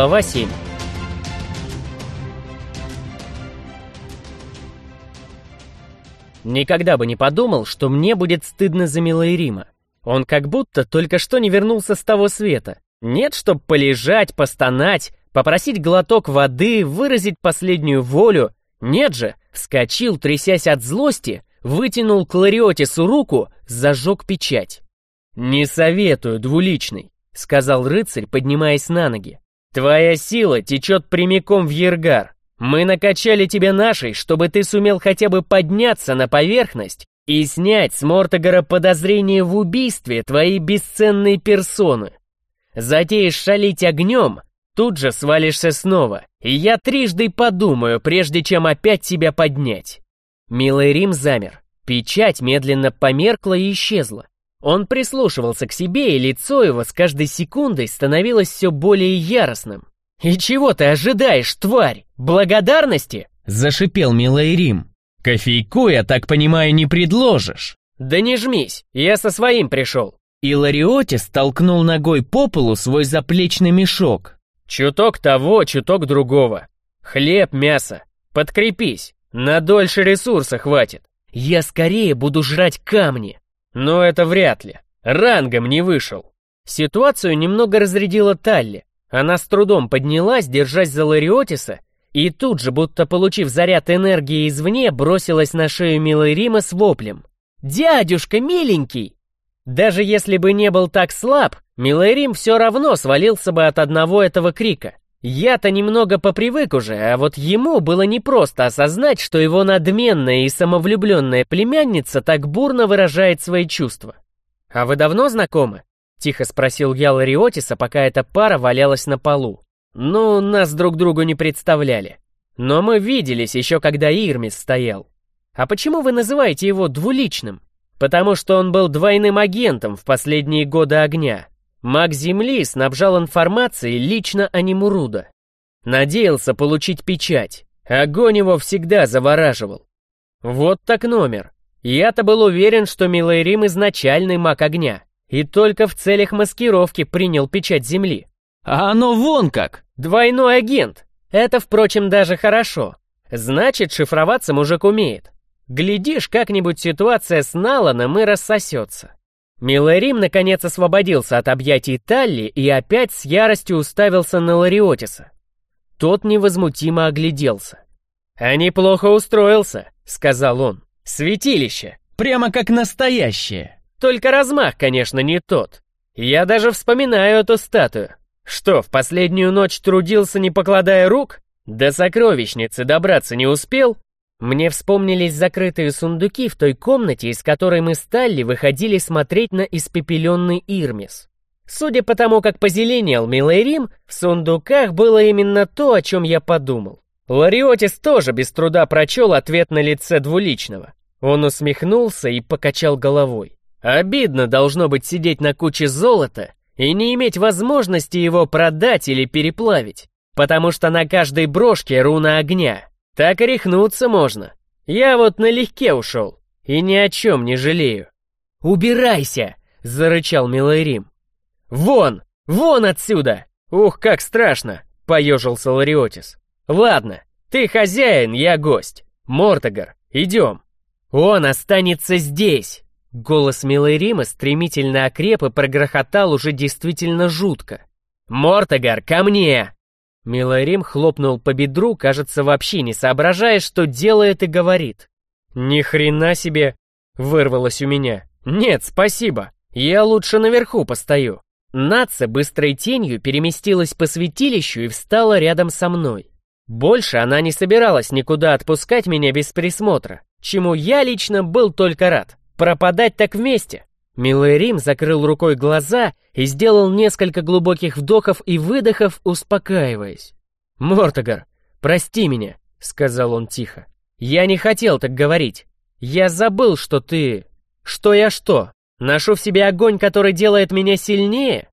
Глава 7 Никогда бы не подумал, что мне будет стыдно за Милоирима. Он как будто только что не вернулся с того света. Нет, чтоб полежать, постонать, попросить глоток воды, выразить последнюю волю. Нет же, вскочил, трясясь от злости, вытянул к Лариотису руку, зажег печать. «Не советую, двуличный», — сказал рыцарь, поднимаясь на ноги. «Твоя сила течет прямиком в Ергар. Мы накачали тебя нашей, чтобы ты сумел хотя бы подняться на поверхность и снять с Мортогара подозрение в убийстве твоей бесценной персоны. Затеешь шалить огнем, тут же свалишься снова, и я трижды подумаю, прежде чем опять тебя поднять». Милый Рим замер. Печать медленно померкла и исчезла. Он прислушивался к себе, и лицо его с каждой секундой становилось все более яростным. «И чего ты ожидаешь, тварь? Благодарности?» — зашипел Милый Рим. «Кофейку, я так понимаю, не предложишь?» «Да не жмись, я со своим пришел». И Лариотис толкнул ногой по полу свой заплечный мешок. «Чуток того, чуток другого. Хлеб, мясо. Подкрепись, на дольше ресурса хватит. Я скорее буду жрать камни». Но это вряд ли. Рангом не вышел. Ситуацию немного разрядила Талли. Она с трудом поднялась, держась за Лариотиса, и тут же, будто получив заряд энергии извне, бросилась на шею милой Рима с воплем. «Дядюшка, миленький!» Даже если бы не был так слаб, милый Рим все равно свалился бы от одного этого крика. Я-то немного попривык уже, а вот ему было непросто осознать, что его надменная и самовлюбленная племянница так бурно выражает свои чувства. «А вы давно знакомы?» — тихо спросил я Лариотиса, пока эта пара валялась на полу. «Ну, нас друг другу не представляли. Но мы виделись еще когда Ирмис стоял. А почему вы называете его двуличным? Потому что он был двойным агентом в последние годы огня, Маг Земли снабжал информацией лично Анимуруда. Надеялся получить печать. Огонь его всегда завораживал. Вот так номер. Я-то был уверен, что Милый Рим изначальный маг огня, и только в целях маскировки принял печать Земли. А оно вон как! Двойной агент! Это, впрочем, даже хорошо. Значит, шифроваться мужик умеет. Глядишь, как-нибудь ситуация с Наланом и рассосется. Миларим наконец освободился от объятий Талли и опять с яростью уставился на Лариотиса. Тот невозмутимо огляделся. «А неплохо устроился», — сказал он. «Святилище, прямо как настоящее. Только размах, конечно, не тот. Я даже вспоминаю эту статую. Что, в последнюю ночь трудился, не покладая рук? До сокровищницы добраться не успел? Мне вспомнились закрытые сундуки в той комнате, из которой мы с Талли выходили смотреть на испепеленный Ирмис. Судя по тому, как позеленел милый Рим, в сундуках было именно то, о чем я подумал. Лариотис тоже без труда прочел ответ на лице двуличного. Он усмехнулся и покачал головой. Обидно должно быть сидеть на куче золота и не иметь возможности его продать или переплавить, потому что на каждой брошке руна огня — так и рехнуться можно. Я вот налегке ушел и ни о чем не жалею. «Убирайся!» — зарычал Милый Рим. «Вон! Вон отсюда! Ух, как страшно!» — поежился Лариотис. «Ладно, ты хозяин, я гость. Мортогар, идем!» «Он останется здесь!» Голос Милой Рима стремительно окреп и прогрохотал уже действительно жутко. «Мортогар, ко мне!» Миларим хлопнул по бедру, кажется, вообще не соображая, что делает и говорит. «Ни хрена себе!» — вырвалось у меня. «Нет, спасибо, я лучше наверху постою». Наца быстрой тенью переместилась по святилищу и встала рядом со мной. Больше она не собиралась никуда отпускать меня без присмотра, чему я лично был только рад. Пропадать так вместе. Милый Рим закрыл рукой глаза и сделал несколько глубоких вдохов и выдохов, успокаиваясь. «Мортогар, прости меня», — сказал он тихо. «Я не хотел так говорить. Я забыл, что ты... Что я что? Ношу в себе огонь, который делает меня сильнее?»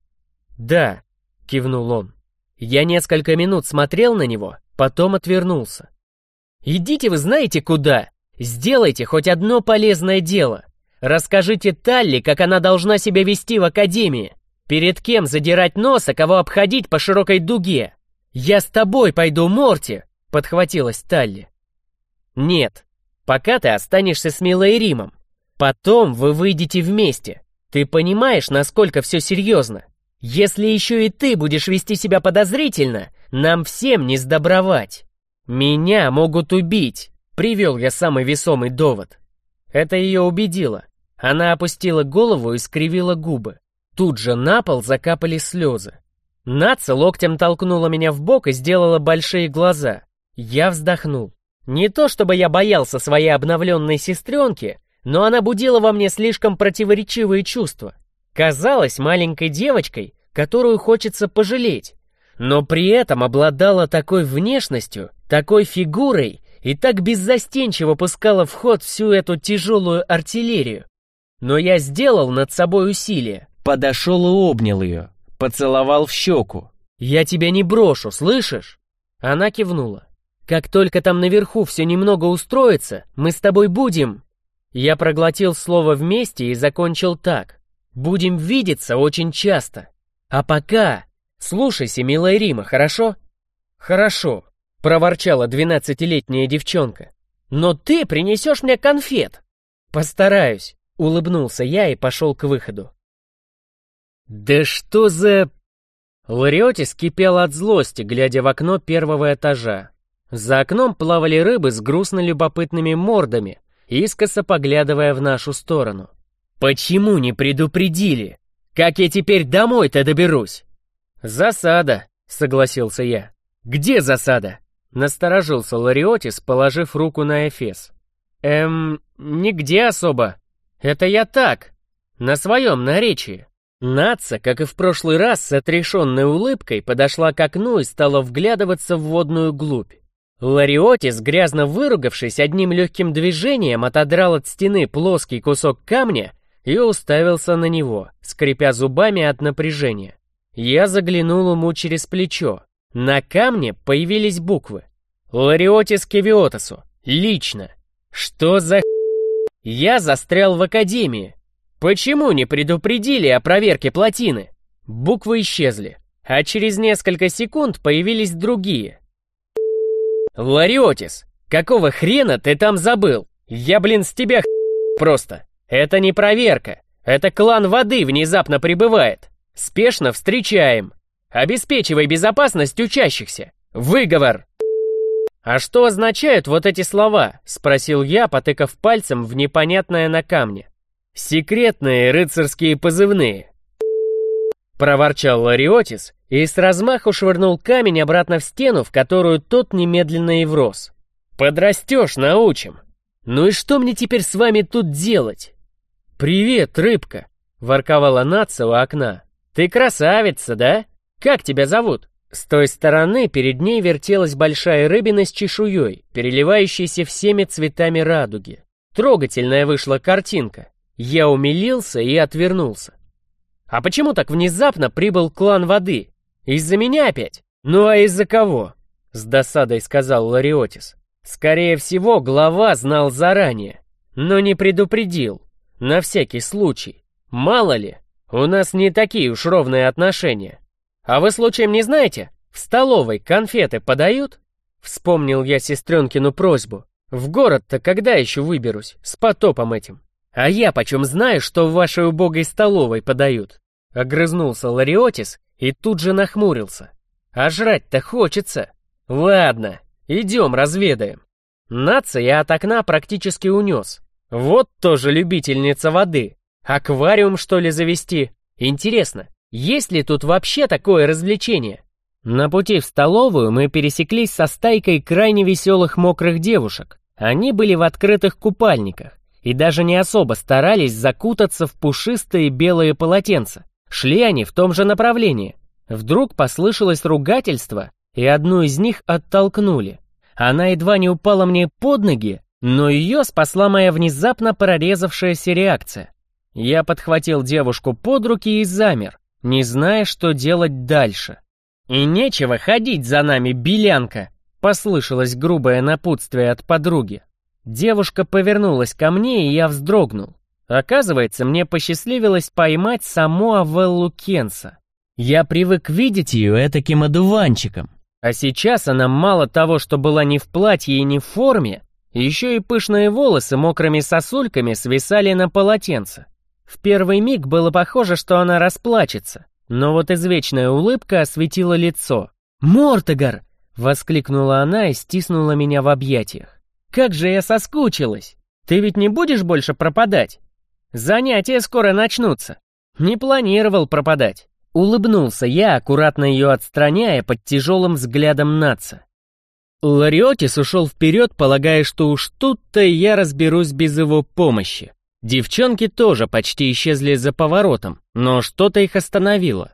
«Да», — кивнул он. Я несколько минут смотрел на него, потом отвернулся. «Идите вы знаете куда? Сделайте хоть одно полезное дело. Расскажите Талли, как она должна себя вести в академии. Перед кем задирать нос, а кого обходить по широкой дуге. «Я с тобой пойду, Морти!» — подхватилась Талли. «Нет, пока ты останешься с Милой Римом. Потом вы выйдете вместе. Ты понимаешь, насколько все серьезно? Если еще и ты будешь вести себя подозрительно, нам всем не сдобровать. Меня могут убить», — привел я самый весомый довод. Это ее убедило. Она опустила голову и скривила губы. Тут же на пол закапали слезы. Наца локтем толкнула меня в бок и сделала большие глаза. Я вздохнул. Не то чтобы я боялся своей обновленной сестренки, но она будила во мне слишком противоречивые чувства. Казалась маленькой девочкой, которую хочется пожалеть, но при этом обладала такой внешностью, такой фигурой и так беззастенчиво пускала в ход всю эту тяжелую артиллерию. Но я сделал над собой усилие, подошел и обнял ее, Поцеловал в щеку. «Я тебя не брошу, слышишь?» Она кивнула. «Как только там наверху все немного устроится, мы с тобой будем...» Я проглотил слово «вместе» и закончил так. «Будем видеться очень часто. А пока... Слушайся, милая Рима, хорошо?» «Хорошо», — проворчала двенадцатилетняя девчонка. «Но ты принесешь мне конфет!» «Постараюсь», — улыбнулся я и пошел к выходу. «Да что за...» Лариотис кипел от злости, глядя в окно первого этажа. За окном плавали рыбы с грустно любопытными мордами, искоса поглядывая в нашу сторону. «Почему не предупредили? Как я теперь домой-то доберусь?» «Засада», — согласился я. «Где засада?» Насторожился Лариотис, положив руку на Эфес. «Эм, нигде особо. Это я так, на своем наречии». Наца, как и в прошлый раз, с отрешенной улыбкой подошла к окну и стала вглядываться в водную глубь. Лариотис, грязно выругавшись, одним легким движением отодрал от стены плоский кусок камня и уставился на него, скрипя зубами от напряжения. Я заглянул ему через плечо. На камне появились буквы. Лариотис Кевиотасу. Лично. Что за Я застрял в академии. Почему не предупредили о проверке плотины? Буквы исчезли, а через несколько секунд появились другие. Лариотис, какого хрена ты там забыл? Я, блин, с тебя просто. Это не проверка. Это клан воды внезапно прибывает. Спешно встречаем. Обеспечивай безопасность учащихся. Выговор. «А что означают вот эти слова?» — спросил я, потыкав пальцем в непонятное на камне. «Секретные рыцарские позывные!» Проворчал Лариотис и с размаху швырнул камень обратно в стену, в которую тот немедленно и врос. «Подрастешь, научим!» «Ну и что мне теперь с вами тут делать?» «Привет, рыбка!» — ворковала Наца у окна. «Ты красавица, да? Как тебя зовут?» С той стороны перед ней вертелась большая рыбина с чешуей, переливающейся всеми цветами радуги. Трогательная вышла картинка. Я умилился и отвернулся. А почему так внезапно прибыл клан воды? Из-за меня опять? Ну а из-за кого? С досадой сказал Лариотис. Скорее всего, глава знал заранее, но не предупредил. На всякий случай. Мало ли, у нас не такие уж ровные отношения. А вы случаем не знаете, в столовой конфеты подают? Вспомнил я сестренкину просьбу. В город-то когда еще выберусь, с потопом этим? «А я почем знаю, что в вашей убогой столовой подают?» Огрызнулся Лариотис и тут же нахмурился. «А жрать-то хочется. Ладно, идем разведаем». Наца я от окна практически унес. Вот тоже любительница воды. Аквариум, что ли, завести? Интересно, есть ли тут вообще такое развлечение? На пути в столовую мы пересеклись со стайкой крайне веселых мокрых девушек. Они были в открытых купальниках и даже не особо старались закутаться в пушистые белые полотенца. Шли они в том же направлении. Вдруг послышалось ругательство, и одну из них оттолкнули. Она едва не упала мне под ноги, но ее спасла моя внезапно прорезавшаяся реакция. Я подхватил девушку под руки и замер, не зная, что делать дальше. «И нечего ходить за нами, белянка!» — послышалось грубое напутствие от подруги. Девушка повернулась ко мне, и я вздрогнул. Оказывается, мне посчастливилось поймать саму Авеллу Кенса. Я привык видеть ее этаким одуванчиком. А сейчас она мало того, что была не в платье и не в форме, еще и пышные волосы мокрыми сосульками свисали на полотенце. В первый миг было похоже, что она расплачется, но вот извечная улыбка осветила лицо. «Мортогар!» — воскликнула она и стиснула меня в объятиях. «Как же я соскучилась! Ты ведь не будешь больше пропадать? Занятия скоро начнутся. Не планировал пропадать». Улыбнулся я, аккуратно ее отстраняя под тяжелым взглядом наца. Лариотис ушел вперед, полагая, что уж тут-то я разберусь без его помощи. Девчонки тоже почти исчезли за поворотом, но что-то их остановило.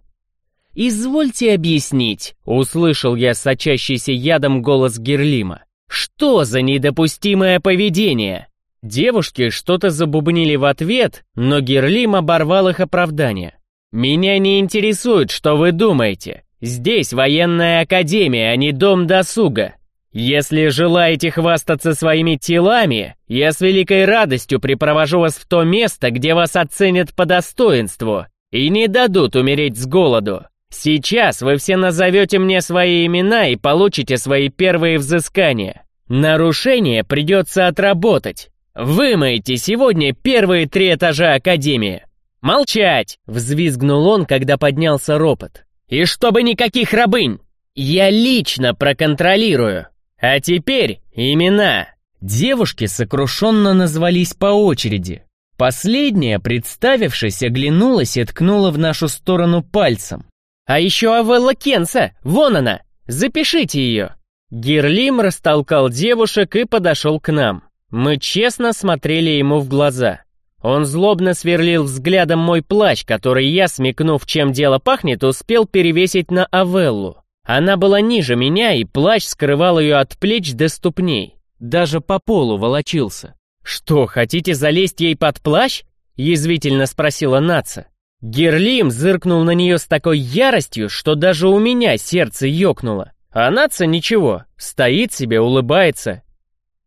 «Извольте объяснить», — услышал я сочащийся ядом голос Герлима. «Что за недопустимое поведение?» Девушки что-то забубнили в ответ, но Герлим оборвал их оправдание. «Меня не интересует, что вы думаете. Здесь военная академия, а не дом досуга. Если желаете хвастаться своими телами, я с великой радостью припровожу вас в то место, где вас оценят по достоинству и не дадут умереть с голоду. Сейчас вы все назовете мне свои имена и получите свои первые взыскания. Нарушение придется отработать. Вымойте сегодня первые три этажа Академии. «Молчать!» — взвизгнул он, когда поднялся ропот. «И чтобы никаких рабынь! Я лично проконтролирую! А теперь имена!» Девушки сокрушенно назвались по очереди. Последняя, представившись, оглянулась и ткнула в нашу сторону пальцем. «А еще Авелла Кенса! Вон она! Запишите ее!» Герлим растолкал девушек и подошел к нам. Мы честно смотрели ему в глаза. Он злобно сверлил взглядом мой плащ, который я, смекнув, чем дело пахнет, успел перевесить на Авеллу. Она была ниже меня, и плащ скрывал ее от плеч до ступней. Даже по полу волочился. «Что, хотите залезть ей под плащ?» — язвительно спросила Наца. Герлим зыркнул на нее с такой яростью, что даже у меня сердце ёкнуло. А Наца ничего, стоит себе, улыбается.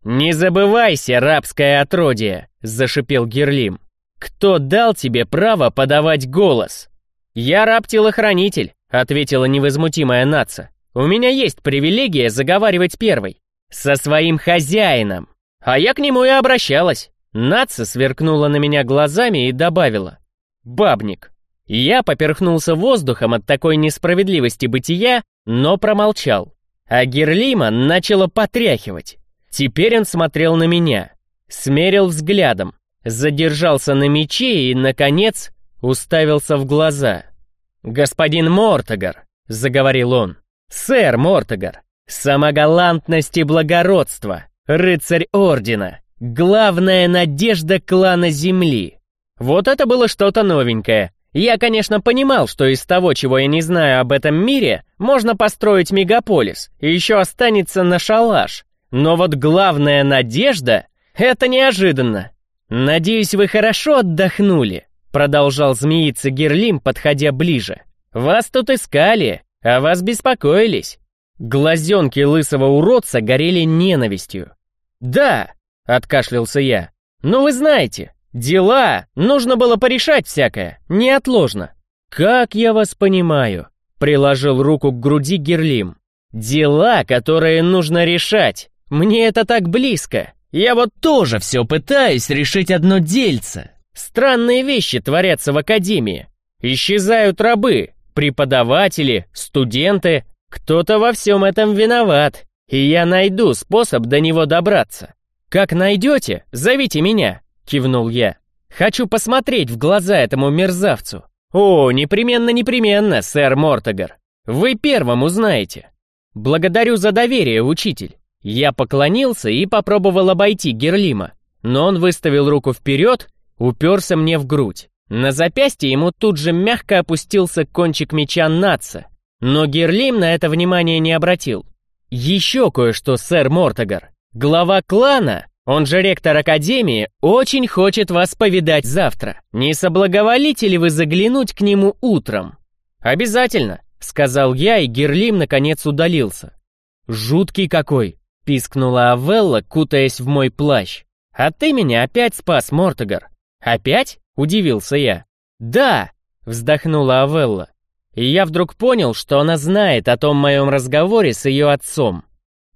«Не забывайся, рабское отродье!» — зашипел Герлим. «Кто дал тебе право подавать голос?» «Я раб-телохранитель», — ответила невозмутимая наца. «У меня есть привилегия заговаривать первой. Со своим хозяином. А я к нему и обращалась». Наца сверкнула на меня глазами и добавила. «Бабник». Я поперхнулся воздухом от такой несправедливости бытия, но промолчал. А Герлима начала потряхивать. Теперь он смотрел на меня смерил взглядом, задержался на мече и, наконец, уставился в глаза. «Господин Мортогар», — заговорил он, — «сэр Мортогар, самогалантность и благородство, рыцарь Ордена, главная надежда клана Земли». Вот это было что-то новенькое. Я, конечно, понимал, что из того, чего я не знаю об этом мире, можно построить мегаполис, и еще останется на шалаш. Но вот главная надежда «Это неожиданно. Надеюсь, вы хорошо отдохнули», продолжал змеиться Герлим, подходя ближе. «Вас тут искали, а вас беспокоились». Глазенки лысого уродца горели ненавистью. «Да», — откашлялся я, — «ну вы знаете, дела, нужно было порешать всякое, неотложно». «Как я вас понимаю», — приложил руку к груди Герлим. «Дела, которые нужно решать, мне это так близко. Я вот тоже все пытаюсь решить одно дельце. Странные вещи творятся в академии. Исчезают рабы, преподаватели, студенты. Кто-то во всем этом виноват, и я найду способ до него добраться. Как найдете, зовите меня, кивнул я. Хочу посмотреть в глаза этому мерзавцу. О, непременно-непременно, сэр Мортогар. Вы первым узнаете. Благодарю за доверие, учитель. Я поклонился и попробовал обойти Герлима, но он выставил руку вперед, уперся мне в грудь. На запястье ему тут же мягко опустился кончик меча Натса, но Герлим на это внимание не обратил. «Еще кое-что, сэр Мортогар. Глава клана, он же ректор Академии, очень хочет вас повидать завтра. Не соблаговолите ли вы заглянуть к нему утром?» «Обязательно», — сказал я, и Герлим наконец удалился. «Жуткий какой!» пискнула Авелла, кутаясь в мой плащ. «А ты меня опять спас, Мортогар!» «Опять?» — удивился я. «Да!» — вздохнула Авелла. и я вдруг понял, что она знает о том моем разговоре с ее отцом.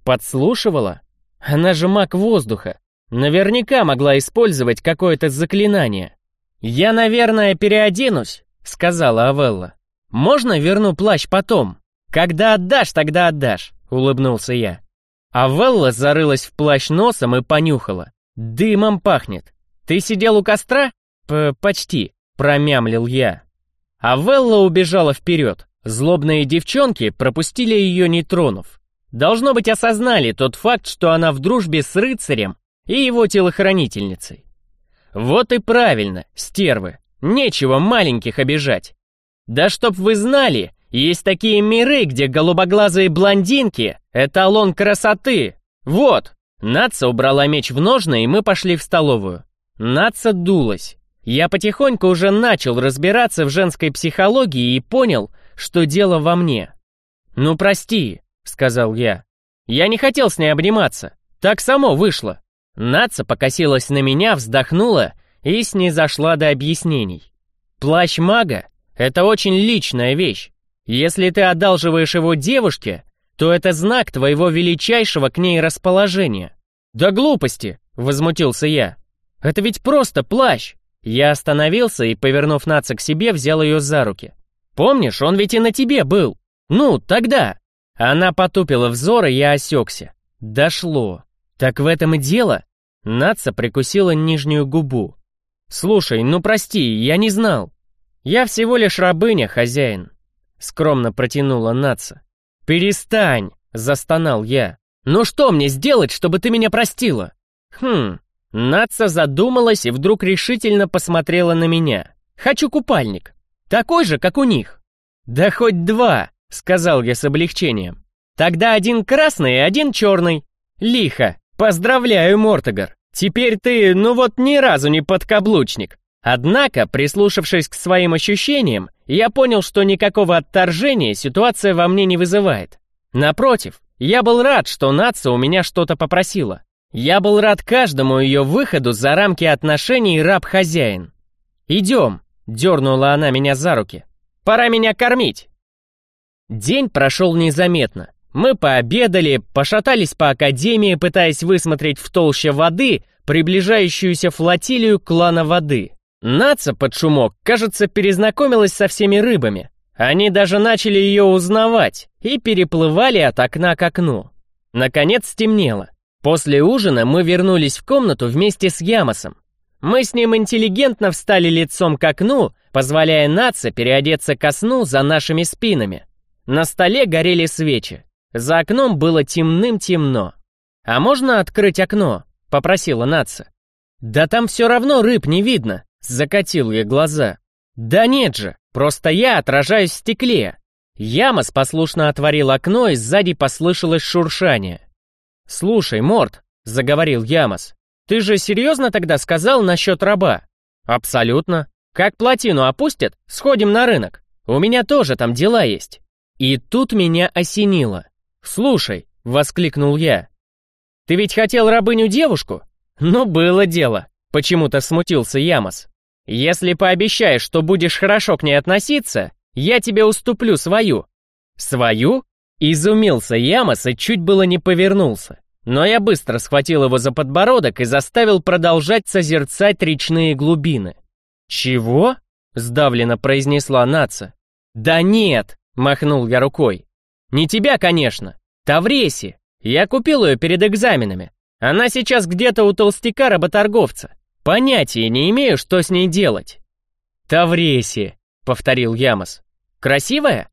Подслушивала? Она же маг воздуха. Наверняка могла использовать какое-то заклинание. «Я, наверное, переоденусь», — сказала Авелла. «Можно верну плащ потом? Когда отдашь, тогда отдашь», — улыбнулся я. Авелла зарылась в плащ носом и понюхала. «Дымом пахнет. Ты сидел у костра?» П «Почти», — промямлил я. Авелла убежала вперед. Злобные девчонки пропустили ее, не тронув. Должно быть, осознали тот факт, что она в дружбе с рыцарем и его телохранительницей. Вот и правильно, стервы. Нечего маленьких обижать. Да чтоб вы знали, есть такие миры, где голубоглазые блондинки — эталон красоты. Вот. Наца убрала меч в ножны, и мы пошли в столовую. Наца дулась. Я потихоньку уже начал разбираться в женской психологии и понял, что дело во мне. «Ну, прости», — сказал я. «Я не хотел с ней обниматься. Так само вышло». Наца покосилась на меня, вздохнула и снизошла до объяснений. Плащ мага — это очень личная вещь. Если ты одалживаешь его девушке, то это знак твоего величайшего к ней расположения. «Да глупости!» — возмутился я. «Это ведь просто плащ!» Я остановился и, повернув Наца к себе, взял ее за руки. «Помнишь, он ведь и на тебе был! Ну, тогда!» Она потупила взор, и я осекся. Дошло. «Так в этом и дело?» Наца прикусила нижнюю губу. «Слушай, ну прости, я не знал. Я всего лишь рабыня, хозяин», — скромно протянула Наца. «Перестань!» — застонал я. «Ну что мне сделать, чтобы ты меня простила?» «Хм...» Наца задумалась и вдруг решительно посмотрела на меня. «Хочу купальник. Такой же, как у них». «Да хоть два», — сказал я с облегчением. «Тогда один красный и один черный. Лихо. «Поздравляю, Мортогар! Теперь ты, ну вот ни разу не подкаблучник!» Однако, прислушавшись к своим ощущениям, я понял, что никакого отторжения ситуация во мне не вызывает. Напротив, я был рад, что Наца у меня что-то попросила. Я был рад каждому ее выходу за рамки отношений раб-хозяин. «Идем», — дернула она меня за руки. «Пора меня кормить». День прошел незаметно. Мы пообедали, пошатались по академии, пытаясь высмотреть в толще воды приближающуюся флотилию клана воды. Наца под шумок, кажется, перезнакомилась со всеми рыбами. Они даже начали ее узнавать и переплывали от окна к окну. Наконец стемнело. После ужина мы вернулись в комнату вместе с Ямосом. Мы с ним интеллигентно встали лицом к окну, позволяя Наце переодеться ко сну за нашими спинами. На столе горели свечи. За окном было темным-темно. «А можно открыть окно?» — попросила Натса. «Да там все равно рыб не видно», — закатил я глаза. «Да нет же, просто я отражаюсь в стекле». Ямос послушно отворил окно, и сзади послышалось шуршание. «Слушай, Морт», — заговорил Ямос, — «ты же серьезно тогда сказал насчет раба?» «Абсолютно. Как плотину опустят, сходим на рынок. У меня тоже там дела есть». И тут меня осенило. «Слушай», — воскликнул я, — «ты ведь хотел рабыню-девушку?» «Ну, было дело», — почему-то смутился Ямос. «Если пообещаешь, что будешь хорошо к ней относиться, я тебе уступлю свою». «Свою?» — изумился Ямос и чуть было не повернулся. Но я быстро схватил его за подбородок и заставил продолжать созерцать речные глубины. «Чего?» — сдавленно произнесла Наца. «Да нет!» — махнул я рукой. Не тебя, конечно. Тавреси. Я купил ее перед экзаменами. Она сейчас где-то у толстяка-работорговца. Понятия не имею, что с ней делать. Тавреси, повторил Ямос. Красивая?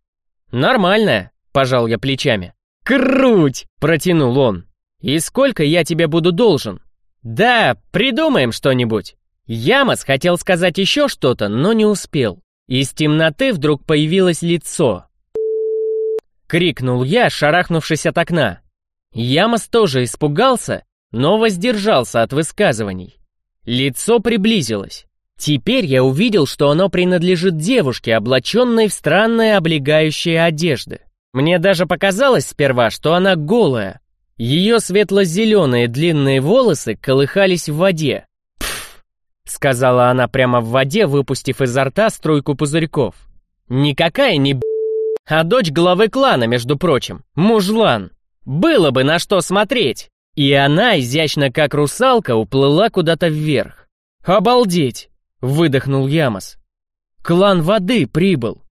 Нормальная, пожал я плечами. Круть, протянул он. И сколько я тебе буду должен? Да, придумаем что-нибудь. Ямос хотел сказать еще что-то, но не успел. Из темноты вдруг появилось лицо. Крикнул я, шарахнувшись от окна. Ямос тоже испугался, но воздержался от высказываний. Лицо приблизилось. Теперь я увидел, что оно принадлежит девушке, облаченной в странные облегающие одежды. Мне даже показалось сперва, что она голая. Ее светло-зеленые длинные волосы колыхались в воде. «Пф!» — сказала она прямо в воде, выпустив изо рта струйку пузырьков. «Никакая не б***, А дочь главы клана, между прочим, мужлан. Было бы на что смотреть. И она, изящно как русалка, уплыла куда-то вверх. «Обалдеть!» — выдохнул Ямос. «Клан воды прибыл!»